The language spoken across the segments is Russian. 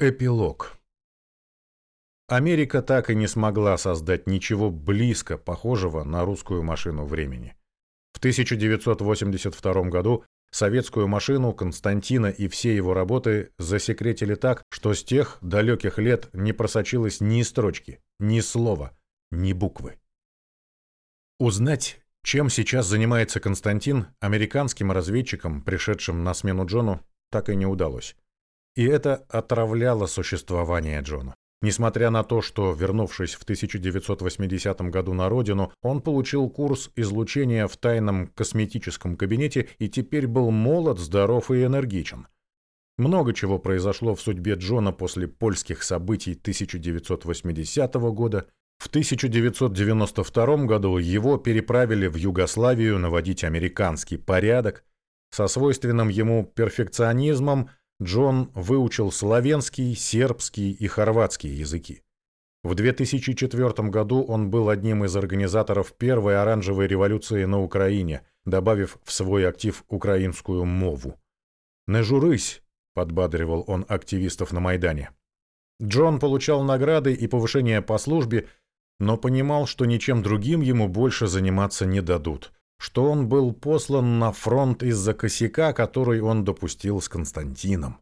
Эпилог Америка так и не смогла создать ничего близко похожего на русскую машину времени. В 1982 году советскую машину Константина и все его работы засекретили так, что с тех далеких лет не просочилось ни строчки, ни слова, ни буквы. Узнать, чем сейчас занимается Константин, американским разведчикам, пришедшим на смену Джону, так и не удалось. И это отравляло существование Джона. Несмотря на то, что, вернувшись в 1980 году на родину, он получил курс излучения в тайном косметическом кабинете и теперь был молод, здоров и энергичен. Много чего произошло в судьбе Джона после польских событий 1980 года. В 1992 году его переправили в Югославию наводить американский порядок. Со свойственным ему перфекционизмом – Джон выучил славянский, сербский и хорватский языки. В 2004 году он был одним из организаторов первой оранжевой революции на Украине, добавив в свой актив украинскую мову. «Не журысь», — подбадривал он активистов на Майдане. Джон получал награды и повышение по службе, но понимал, что ничем другим ему больше заниматься не дадут что он был послан на фронт из-за косяка, который он допустил с Константином.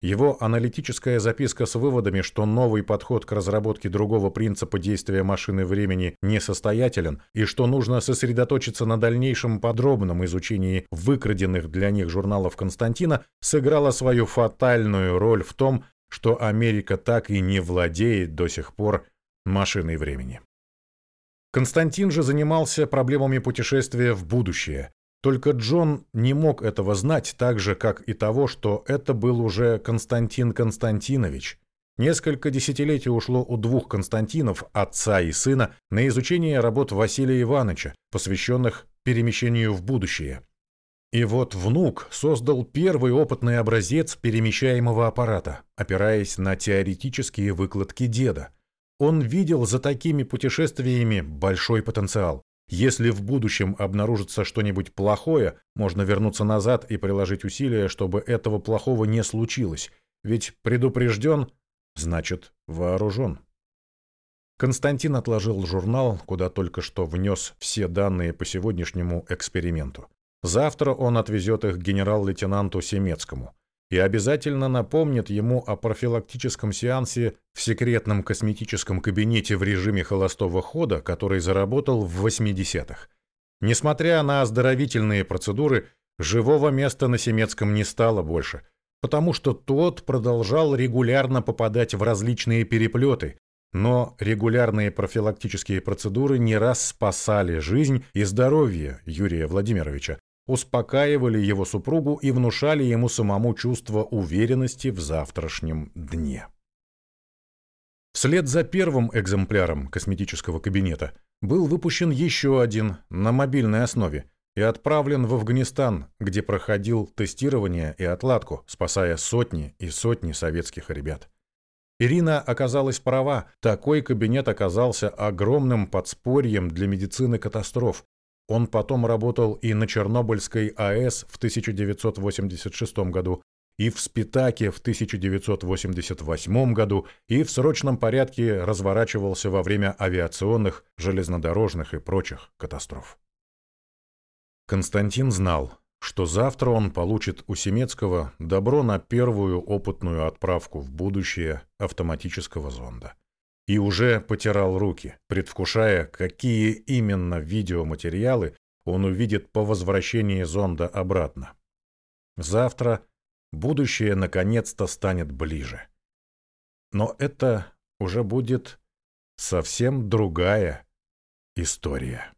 Его аналитическая записка с выводами, что новый подход к разработке другого принципа действия машины времени несостоятелен и что нужно сосредоточиться на дальнейшем подробном изучении выкраденных для них журналов Константина, сыграла свою фатальную роль в том, что Америка так и не владеет до сих пор машиной времени. Константин же занимался проблемами путешествия в будущее. Только Джон не мог этого знать так же, как и того, что это был уже Константин Константинович. Несколько десятилетий ушло у двух Константинов, отца и сына, на изучение работ Василия Ивановича, посвященных перемещению в будущее. И вот внук создал первый опытный образец перемещаемого аппарата, опираясь на теоретические выкладки деда – он видел за такими путешествиями большой потенциал. Если в будущем обнаружится что-нибудь плохое, можно вернуться назад и приложить усилия, чтобы этого плохого не случилось. Ведь предупрежден, значит вооружен. Константин отложил журнал, куда только что внес все данные по сегодняшнему эксперименту. Завтра он отвезет их генерал-лейтенанту Семецкому и обязательно напомнит ему о профилактическом сеансе в секретном косметическом кабинете в режиме холостого хода, который заработал в 80-х. Несмотря на оздоровительные процедуры, живого места на Семецком не стало больше, потому что тот продолжал регулярно попадать в различные переплеты, но регулярные профилактические процедуры не раз спасали жизнь и здоровье Юрия Владимировича, успокаивали его супругу и внушали ему самому чувство уверенности в завтрашнем дне. Вслед за первым экземпляром косметического кабинета был выпущен еще один на мобильной основе и отправлен в Афганистан, где проходил тестирование и отладку, спасая сотни и сотни советских ребят. Ирина оказалась права, такой кабинет оказался огромным подспорьем для медицины катастроф, он потом работал и на Чернобыльской АЭС в 1986 году, и в Спитаке в 1988 году, и в срочном порядке разворачивался во время авиационных, железнодорожных и прочих катастроф. Константин знал, что завтра он получит у Семецкого добро на первую опытную отправку в будущее автоматического зонда и уже потирал руки, предвкушая, какие именно видеоматериалы он увидит по возвращении зонда обратно. Завтра будущее наконец-то станет ближе. Но это уже будет совсем другая история.